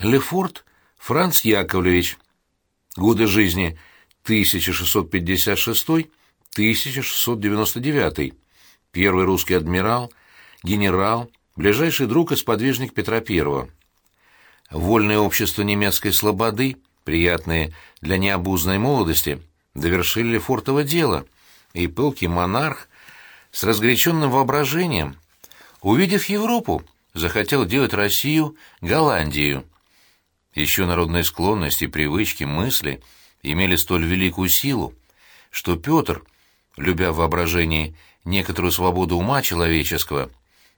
Лефорт Франц Яковлевич. Годы жизни 1656-1699. Первый русский адмирал, генерал, ближайший друг и сподвижник Петра I. Вольное общество немецкой слободы, приятные для необузной молодости, довершили Лефортово дело, и пылкий монарх с разгоряченным воображением, увидев Европу, захотел делать Россию Голландию. Еще народные склонности, привычки, мысли имели столь великую силу, что Петр, любя в воображении некоторую свободу ума человеческого,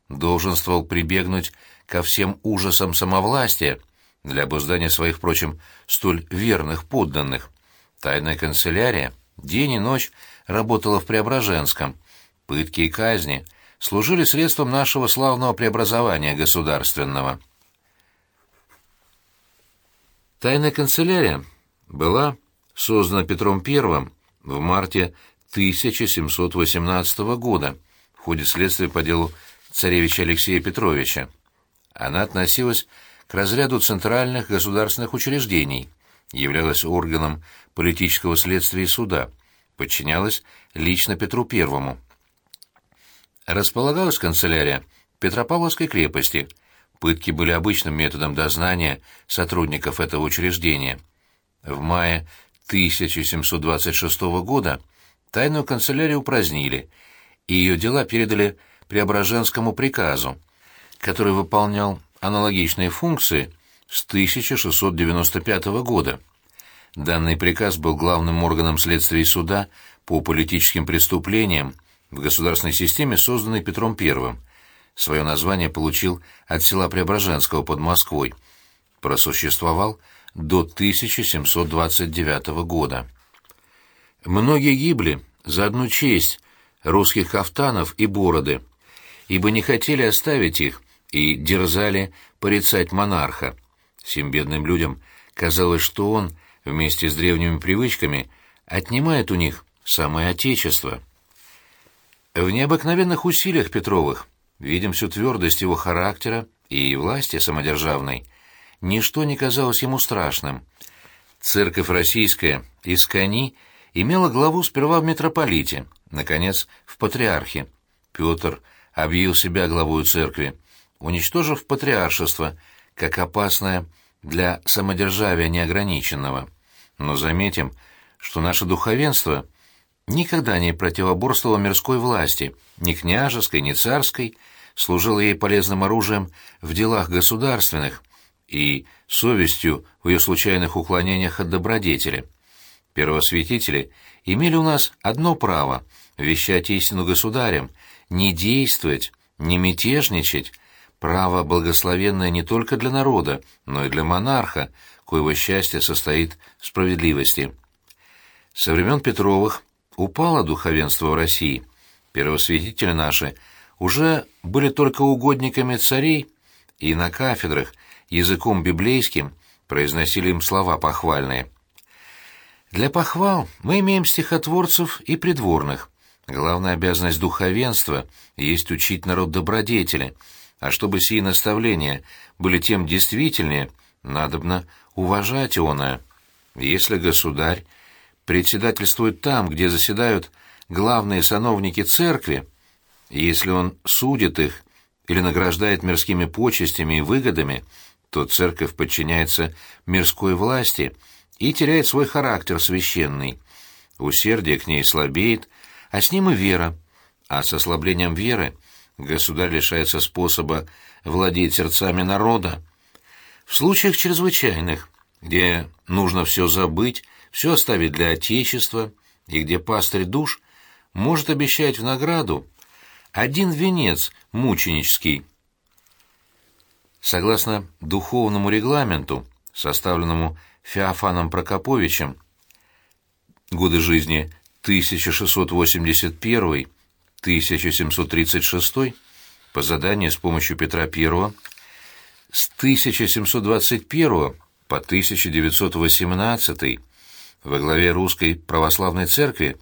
долженствовал прибегнуть ко всем ужасам самовластия для обуздания своих, впрочем, столь верных подданных. Тайная канцелярия день и ночь работала в Преображенском. Пытки и казни служили средством нашего славного преобразования государственного. Тайная канцелярия была создана Петром I в марте 1718 года в ходе следствия по делу царевича Алексея Петровича. Она относилась к разряду центральных государственных учреждений, являлась органом политического следствия и суда, подчинялась лично Петру I. Располагалась канцелярия Петропавловской крепости. Пытки были обычным методом дознания сотрудников этого учреждения. В мае 1726 года тайную канцелярию упразднили, и ее дела передали Преображенскому приказу, который выполнял аналогичные функции с 1695 года. Данный приказ был главным органом следствия суда по политическим преступлениям в государственной системе, созданной Петром I. Свое название получил от села Преображенского под Москвой. Просуществовал до 1729 года. Многие гибли за одну честь русских кафтанов и бороды, ибо не хотели оставить их и дерзали порицать монарха. Всем бедным людям казалось, что он, вместе с древними привычками, отнимает у них самое отечество. В необыкновенных усилиях Петровых видим всю твердость его характера и власти самодержавной. Ничто не казалось ему страшным. Церковь российская из Кани имела главу сперва в митрополите, наконец, в патриархе. Петр объявил себя главой церкви, уничтожив патриаршество, как опасное для самодержавия неограниченного. Но заметим, что наше духовенство никогда не противоборствовало мирской власти, ни княжеской, ни царской, служило ей полезным оружием в делах государственных и совестью в ее случайных уклонениях от добродетели. Первосвятители имели у нас одно право — вещать истину государям, не действовать, не мятежничать, право благословенное не только для народа, но и для монарха, коего счастье состоит в справедливости. Со времен Петровых упало духовенство в России. Первосвятители наши уже были только угодниками царей и на кафедрах языком библейским произносили им слова похвальные. Для похвал мы имеем стихотворцев и придворных. Главная обязанность духовенства есть учить народ добродетели, а чтобы сии наставления были тем действительнее, надобно уважать оное. Если государь председательствует там, где заседают главные сановники церкви, если он судит их или награждает мирскими почестями и выгодами, то церковь подчиняется мирской власти и теряет свой характер священный. Усердие к ней слабеет, а с ним и вера. А с ослаблением веры государь лишается способа владеть сердцами народа. В случаях чрезвычайных, где нужно все забыть, все оставить для Отечества, и где пастырь душ может обещать в награду один венец мученический. Согласно духовному регламенту, составленному Феофаном Прокоповичем, годы жизни 1681-1736, по заданию с помощью Петра I, с 1721 по 1918 во главе Русской Православной Церкви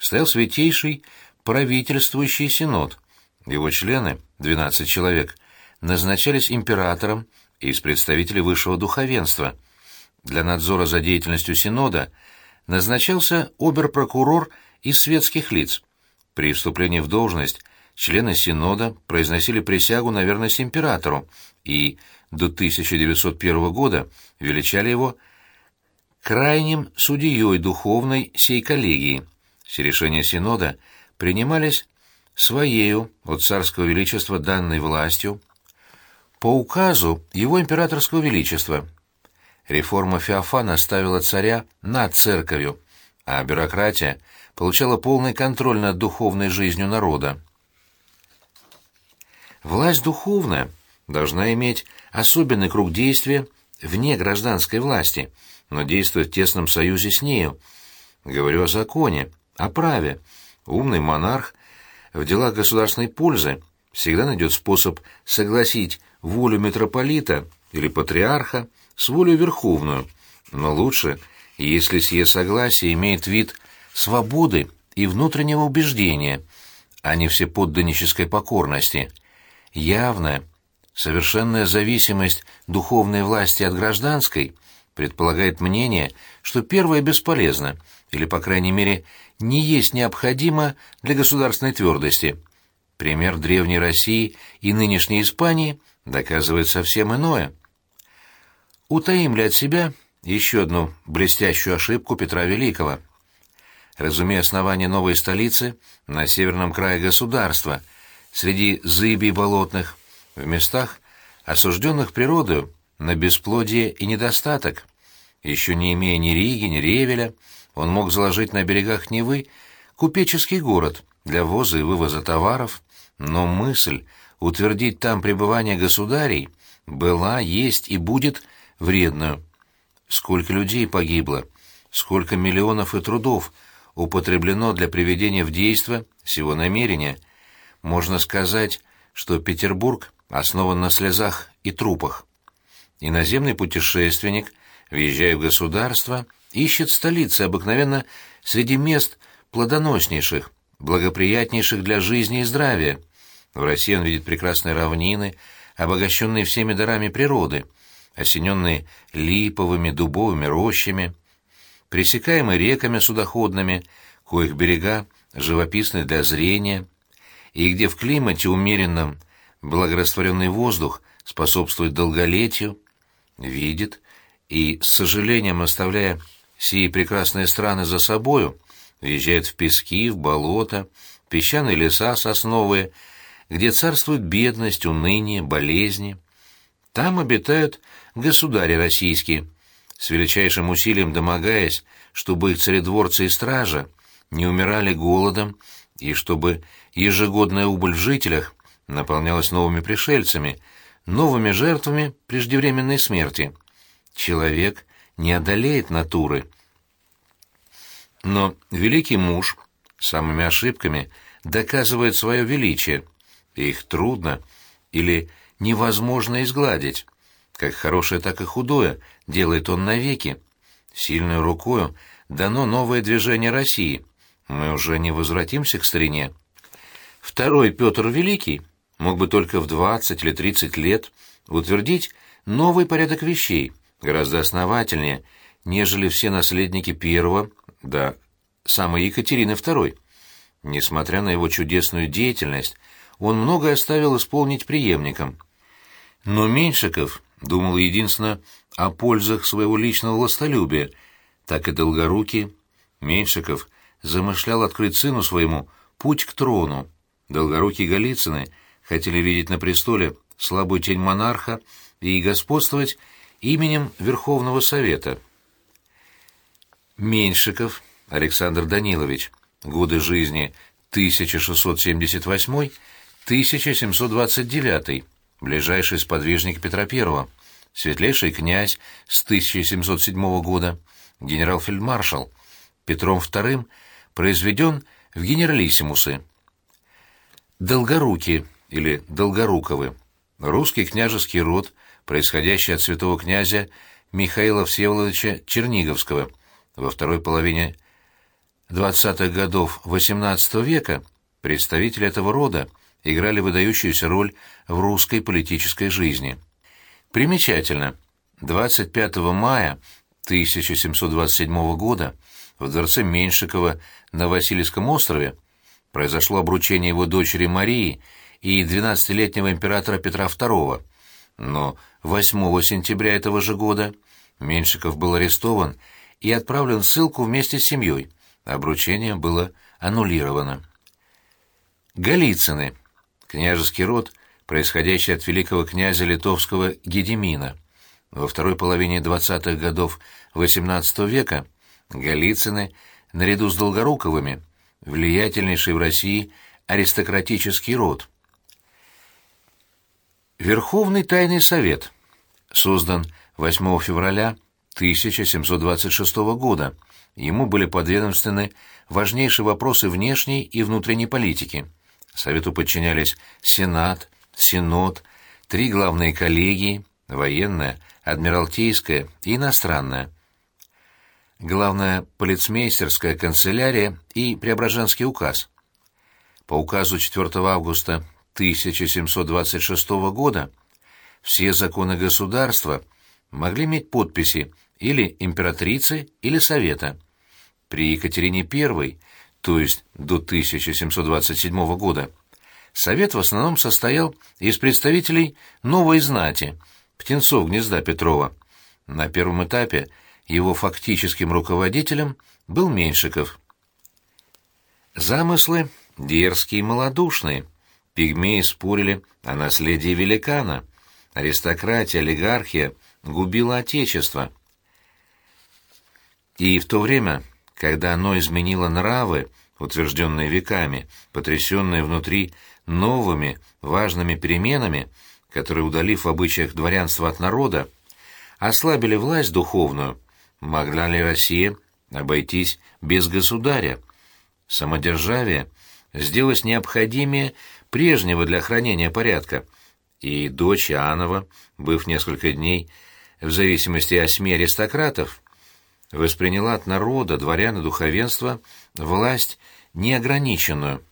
стоял Святейший Правительствующий Синод. Его члены, 12 человек, назначались императором из представителей высшего духовенства. Для надзора за деятельностью Синода назначался оберпрокурор из светских лиц. При вступлении в должность члены Синода произносили присягу на верность императору и до 1901 года величали его крайним судьей духовной сей коллегии. Все решения Синода принимались своею от царского величества данной властью по указу его императорского величества. Реформа Феофана ставила царя над церковью, а бюрократия получала полный контроль над духовной жизнью народа. Власть духовная должна иметь особенный круг действия вне гражданской власти, но действовать в тесном союзе с нею. Говорю о законе, о праве. Умный монарх в делах государственной пользы всегда найдет способ согласить волю митрополита или патриарха с волей верховную, но лучше, если сие согласие имеет вид свободы и внутреннего убеждения, а не всеподданнической покорности. Явная, совершенная зависимость духовной власти от гражданской предполагает мнение, что первое бесполезно, или, по крайней мере, не есть необходимо для государственной твердости. Пример древней России и нынешней Испании доказывает совсем иное. Утаим ли от себя еще одну блестящую ошибку Петра Великого? Разумея основание новой столицы на северном крае государства, среди зыбий болотных, в местах, осужденных природою на бесплодие и недостаток. Еще не имея ни Риги, ни Ревеля, он мог заложить на берегах Невы купеческий город для ввоза и вывоза товаров, но мысль утвердить там пребывание государей была, есть и будет вредную. Сколько людей погибло, сколько миллионов и трудов употреблено для приведения в действие всего намерения. Можно сказать, что Петербург основан на слезах и трупах. Иноземный путешественник, въезжая в государство, ищет столицы обыкновенно среди мест плодоноснейших, благоприятнейших для жизни и здравия. В России он видит прекрасные равнины, обогащенные всеми дарами природы, осененные липовыми, дубовыми рощами, пресекаемые реками судоходными, коих берега живописны для зрения, и где в климате умеренном благорастворенный воздух способствует долголетию, видит и, с сожалением оставляя сии прекрасные страны за собою, въезжает в пески, в болота, песчаные леса сосновые, где царствует бедность, уныние, болезни. Там обитают государи российские, с величайшим усилием домогаясь, чтобы их царедворцы и стража не умирали голодом и чтобы ежегодная убыль в жителях наполнялась новыми пришельцами, новыми жертвами преждевременной смерти. Человек не одолеет натуры. Но великий муж самыми ошибками доказывает свое величие, и их трудно или невозможно изгладить. Как хорошее, так и худое делает он навеки. Сильной рукою дано новое движение России. Мы уже не возвратимся к старине. Второй Петр Великий мог бы только в 20 или 30 лет утвердить новый порядок вещей, гораздо основательнее, нежели все наследники первого, да, самой Екатерины II. Несмотря на его чудесную деятельность, он многое оставил исполнить преемникам. Но Меньшиков думал единственно о пользах своего личного властолюбия, так и Долгорукий. Меньшиков замышлял открыть сыну своему путь к трону. Долгорукий Голицыны хотели видеть на престоле слабую тень монарха и господствовать именем Верховного Совета. Меньшиков Александр Данилович. Годы жизни 1678-1729. Ближайший сподвижник Петра I. Светлейший князь с 1707 года. Генерал-фельдмаршал. Петром II произведен в генералиссимусы. Долгоруки или Долгоруковы. Русский княжеский род, происходящий от святого князя Михаила Всеволодовича Черниговского во второй половине 20-х годов XVIII века представители этого рода играли выдающуюся роль в русской политической жизни. Примечательно. 25 мая 1727 года в дворце Меньшикова на Васильевском острове произошло обручение его дочери Марии и 12-летнего императора Петра II, но 8 сентября этого же года Меньшиков был арестован и отправлен в ссылку вместе с семьей. Обручение было аннулировано. Голицыны. Княжеский род, происходящий от великого князя литовского Гедемина. Во второй половине 20-х годов XVIII века Голицыны, наряду с Долгоруковыми, влиятельнейший в России аристократический род. Верховный тайный совет создан 8 февраля 1726 года. Ему были подведомственны важнейшие вопросы внешней и внутренней политики. Совету подчинялись Сенат, Синод, три главные коллегии, военная, адмиралтейская и иностранная, главная полицмейстерская канцелярия и Преображенский указ. По указу 4 августа 1726 года все законы государства могли иметь подписи или императрицы, или совета. При Екатерине I, то есть до 1727 года, совет в основном состоял из представителей новой знати, птенцов гнезда Петрова. На первом этапе его фактическим руководителем был Меньшиков. Замыслы дерзкие и малодушные. Пигмеи спорили о наследии великана. Аристократия, олигархия губила отечество. И в то время, когда оно изменило нравы, утвержденные веками, потрясенные внутри новыми важными переменами, которые, удалив в обычаях дворянства от народа, ослабили власть духовную, могла ли Россия обойтись без государя? Самодержавие сделалось необходимее прежнего для хранения порядка, и дочь Иоаннова, быв несколько дней в зависимости от сми аристократов, восприняла от народа, дворян и духовенства власть неограниченную.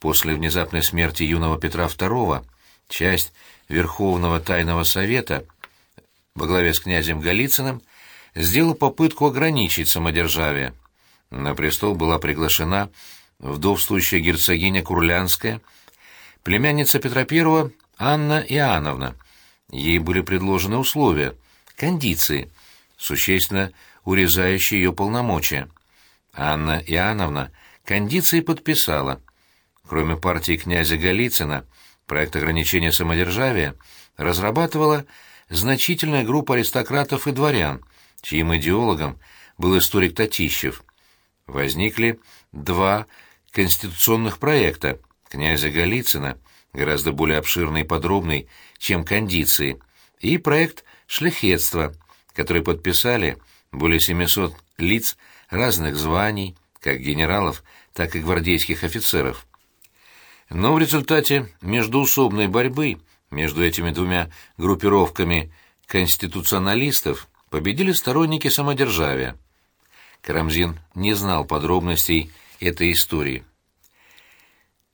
После внезапной смерти юного Петра II часть Верховного Тайного Совета во главе с князем Голицыным сделал попытку ограничить самодержавие. На престол была приглашена вдовствующая герцогиня Курлянская, племянница Петра I Анна Иоанновна. Ей были предложены условия, кондиции, существенно урезающие ее полномочия. Анна Иоанновна кондиции подписала. Кроме партии князя Голицына, проект ограничения самодержавия разрабатывала значительная группа аристократов и дворян, чьим идеологом был историк Татищев. Возникли два конституционных проекта князя Голицына, гораздо более обширный и подробный, чем кондиции, и проект шляхетства, который подписали более 700 лиц разных званий, как генералов, так и гвардейских офицеров. Но в результате междуусобной борьбы между этими двумя группировками конституционалистов победили сторонники самодержавия. Карамзин не знал подробностей этой истории.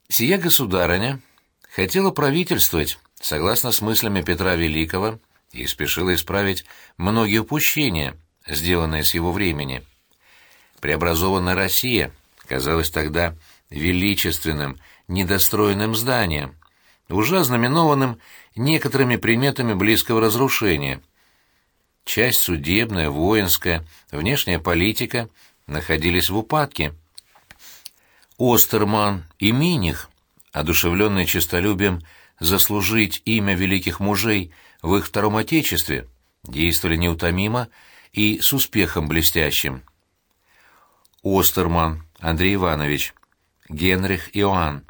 Сия государыня хотела правительствовать согласно с мыслями Петра Великого и спешила исправить многие упущения, сделанные с его времени. Преобразованная Россия казалась тогда величественным, недостроенным зданием, уже ознаменованным некоторыми приметами близкого разрушения. Часть судебная, воинская, внешняя политика находились в упадке. Остерман и Миних, одушевленные честолюбием заслужить имя великих мужей в их втором отечестве, действовали неутомимо и с успехом блестящим. Остерман Андрей Иванович, Генрих Иоанн,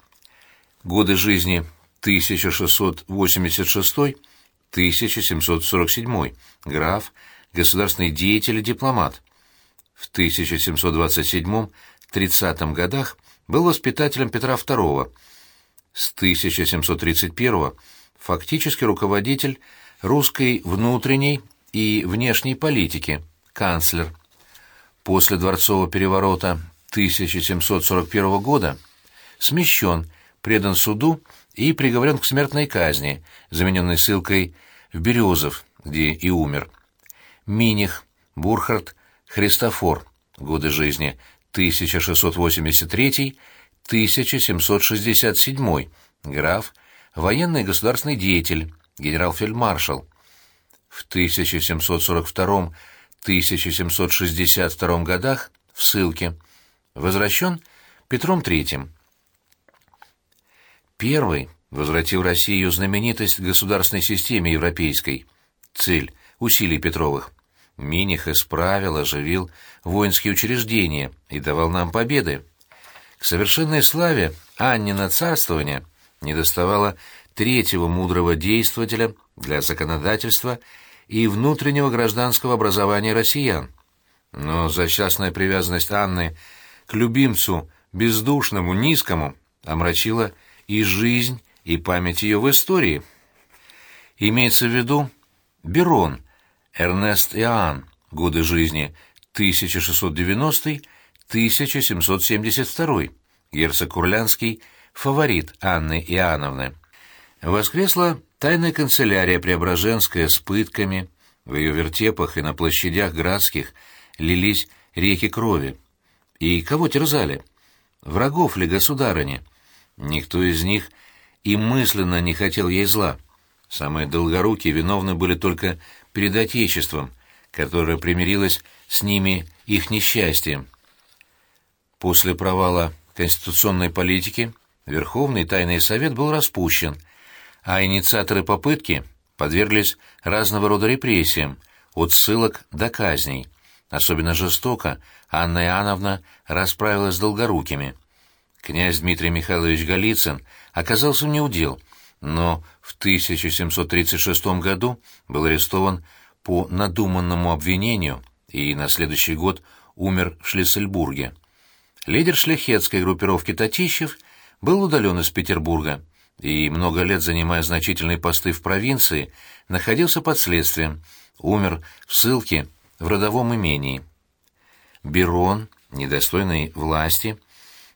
Годы жизни 1686-1747. Граф, государственный деятель и дипломат. В 1727-30 годах был воспитателем Петра II. С 1731 фактически руководитель русской внутренней и внешней политики, канцлер. После дворцового переворота 1741 года смещен предан суду и приговорен к смертной казни, замененной ссылкой в Березов, где и умер. Миних, Бурхард, Христофор, годы жизни 1683-1767, граф, военный государственный деятель, генерал-фельдмаршал. В 1742-1762 годах в ссылке. Возвращен Петром III. Первый возвратил России ее знаменитость государственной системе европейской. Цель усилий Петровых. Миних исправил, оживил воинские учреждения и давал нам победы. К совершенной славе Аннина царствования недоставало третьего мудрого действователя для законодательства и внутреннего гражданского образования россиян. Но зачастная привязанность Анны к любимцу, бездушному, низкому, омрачила и жизнь, и память ее в истории. Имеется в виду Берон, Эрнест Иоанн, годы жизни 1690-1772, герцог Курлянский, фаворит Анны Иоанновны. Воскресла тайная канцелярия Преображенская с пытками, в ее вертепах и на площадях градских лились реки крови. И кого терзали? Врагов ли государыни? Никто из них и мысленно не хотел ей зла. Самые долгорукие виновны были только перед Отечеством, которое примирилось с ними их несчастьем. После провала конституционной политики Верховный Тайный Совет был распущен, а инициаторы попытки подверглись разного рода репрессиям, от ссылок до казней. Особенно жестоко Анна Иоанновна расправилась с долгорукими. Князь Дмитрий Михайлович Голицын оказался неудел, но в 1736 году был арестован по надуманному обвинению и на следующий год умер в Шлиссельбурге. Лидер шляхетской группировки Татищев был удален из Петербурга и, много лет занимая значительные посты в провинции, находился под следствием, умер в ссылке в родовом имении. Берон, недостойный власти,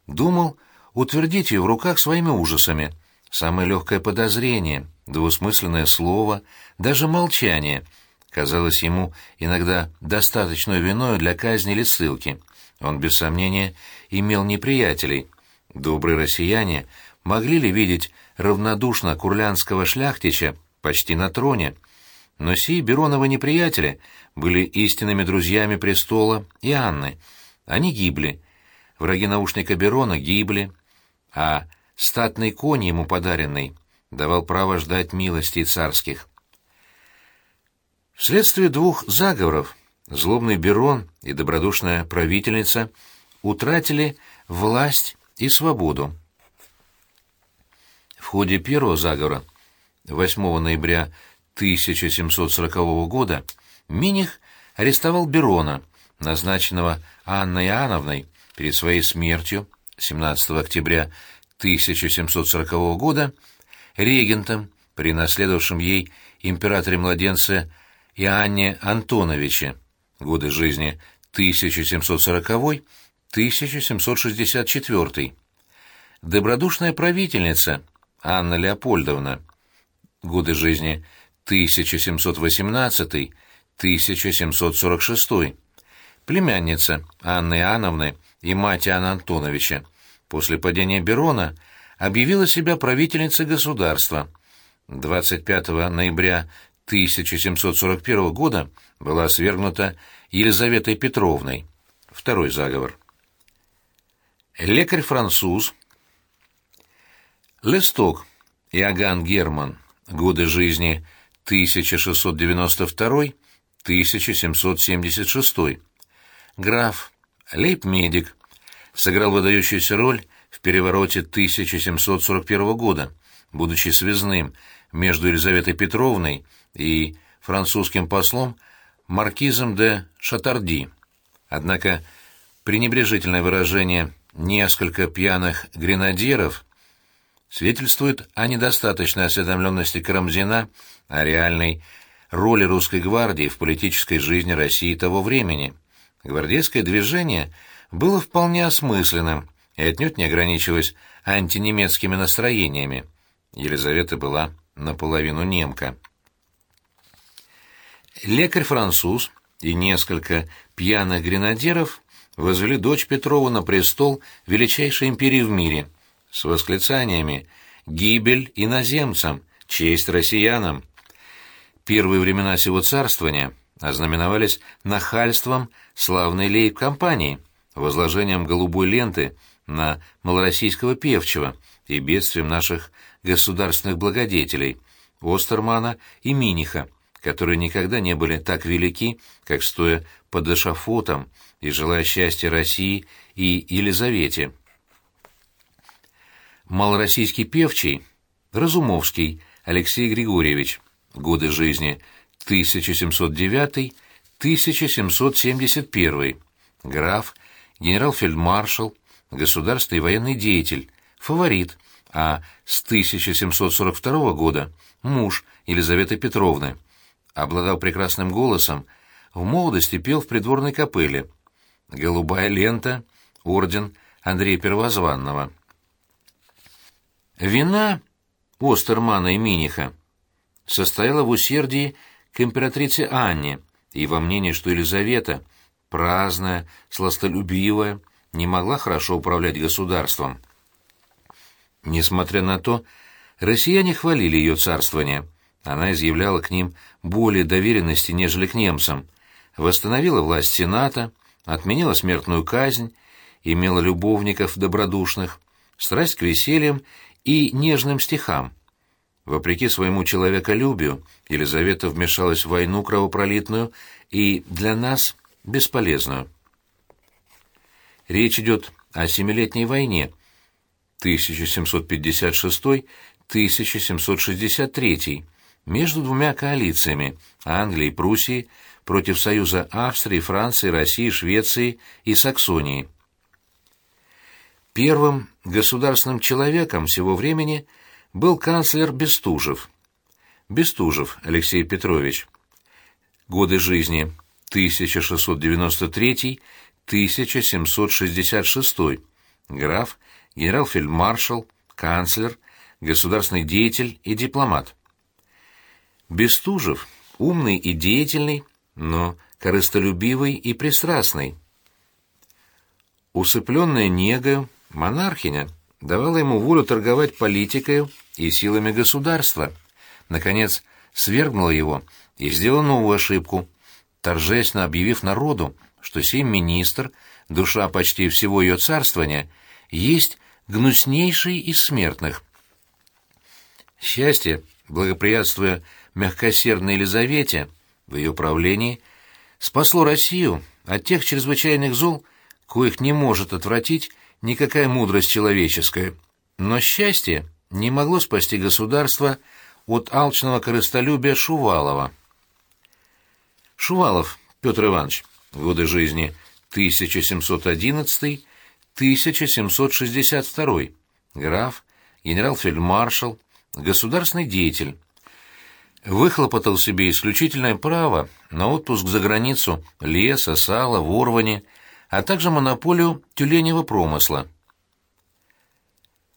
думал утвердить ее в руках своими ужасами. Самое легкое подозрение, двусмысленное слово, даже молчание казалось ему иногда достаточной виной для казни или ссылки. Он, без сомнения, имел неприятелей. Добрые россияне могли ли видеть равнодушно курлянского шляхтича почти на троне? Но сии Бероновы неприятели были истинными друзьями престола и Анны. Они гибли. Враги наушника Берона гибли, а статный конь ему подаренный давал право ждать милостей царских. Вследствие двух заговоров злобный Берон и добродушная правительница утратили власть и свободу. В ходе первого заговора 8 ноября 1740 года Миних арестовал Берона, назначенного Анной Иоанновной перед своей смертью 17 октября 1740 года регентом, при наследовавшем ей императоре-младенце Иоанне Антоновиче, годы жизни 1740-1764. Добродушная правительница Анна Леопольдовна, годы жизни 1718-1746. Племянница Анны Иоанновны и мать Иоанна Антоновича после падения Берона объявила себя правительницей государства. 25 ноября 1741 года была свергнута Елизаветой Петровной. Второй заговор. Лекарь-француз Лесток Иоганн Герман. Годы жизни 1692-1776. Граф, лейб-медик, сыграл выдающуюся роль в перевороте 1741 года, будучи связным между Елизаветой Петровной и французским послом маркизом де Шатарди. Однако пренебрежительное выражение «несколько пьяных гренадеров» свидетельствует о недостаточной осведомленности Карамзина о реальной роли русской гвардии в политической жизни России того времени. Гвардейское движение было вполне осмысленным и отнюдь не ограничивалось антинемецкими настроениями. Елизавета была наполовину немка. Лекарь-француз и несколько пьяных гренадеров возвели дочь Петрова на престол величайшей империи в мире с восклицаниями «Гибель иноземцам! Честь россиянам!» Первые времена сего царствования ознаменовались нахальством славной лейб-компании, возложением голубой ленты на малороссийского певчего и бедствием наших государственных благодетелей Остермана и Миниха, которые никогда не были так велики, как стоя под эшафотом и желая счастья России и Елизавете. Малороссийский певчий Разумовский Алексей Григорьевич. Годы жизни 1709-1771. Граф, генерал-фельдмаршал, государственный военный деятель, фаворит, а с 1742 года муж Елизаветы Петровны. Обладал прекрасным голосом, в молодости пел в придворной капелле. Голубая лента, орден Андрея Первозванного. Вина Остермана и Миниха состояла в усердии к императрице Анне и во мнении, что Елизавета, праздная, сластолюбивая, не могла хорошо управлять государством. Несмотря на то, россияне хвалили ее царствование. Она изъявляла к ним более доверенности, нежели к немцам, восстановила власть Сената, отменила смертную казнь, имела любовников добродушных, страсть к весельям и нежным стихам. Вопреки своему человеколюбию, Елизавета вмешалась в войну кровопролитную и для нас бесполезную. Речь идет о Семилетней войне 1756-1763 между двумя коалициями Англии и Пруссии против союза Австрии, Франции, России, Швеции и Саксонии. Первым государственным человеком всего времени был канцлер Бестужев. Бестужев Алексей Петрович. Годы жизни 1693-1766. Граф, генерал-фельдмаршал, канцлер, государственный деятель и дипломат. Бестужев умный и деятельный, но корыстолюбивый и пристрастный. Усыпленная негою, монархиня давала ему волю торговать политикой и силами государства. Наконец, свергнула его и сделала новую ошибку, торжественно объявив народу, что сей министр, душа почти всего ее царствования, есть гнуснейший из смертных. Счастье, благоприятствуя мягкосердной Елизавете в ее правлении, спасло Россию от тех чрезвычайных зол, коих не может отвратить никакая мудрость человеческая. Но счастье не могло спасти государство от алчного корыстолюбия Шувалова. Шувалов Петр Иванович, годы жизни. 1711-1762, граф, генерал-фельдмаршал, государственный деятель, выхлопотал себе исключительное право на отпуск за границу леса, сала, ворвани, а также монополию тюленевого промысла.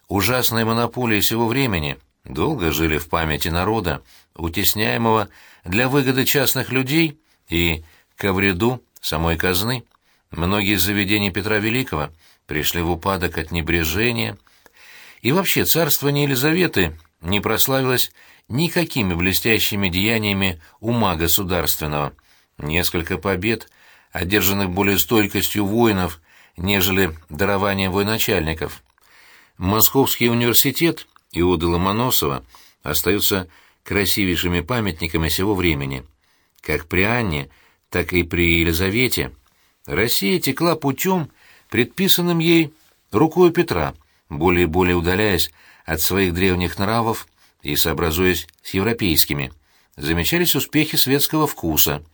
Ужасные монополии сего времени. Долго жили в памяти народа, утесняемого для выгоды частных людей и ко вреду самой казны. Многие заведения Петра Великого пришли в упадок от небрежения, и вообще царствование Елизаветы не прославилось никакими блестящими деяниями ума государственного. Несколько побед, одержанных более стойкостью воинов, нежели дарованием военачальников. Московский университет Иуды Ломоносова остаются красивейшими памятниками сего времени. Как при Анне, так и при Елизавете Россия текла путем, предписанным ей рукой Петра, более и более удаляясь от своих древних нравов и сообразуясь с европейскими. Замечались успехи светского вкуса.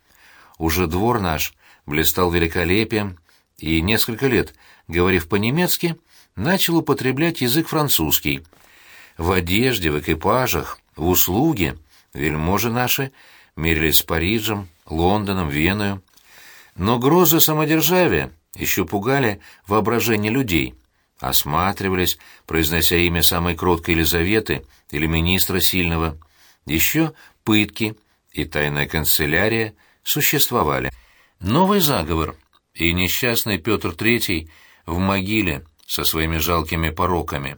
Уже двор наш блистал великолепием, и несколько лет, говорив по-немецки, начал употреблять язык французский. В одежде, в экипажах, в услуге вельможи наши мерились с Парижем, Лондоном, Веною. Но грозы самодержавия еще пугали воображение людей — осматривались, произнося имя самой кроткой Елизаветы или министра сильного. Еще пытки, и тайная канцелярия существовали. Новый заговор, и несчастный Петр III в могиле со своими жалкими пороками.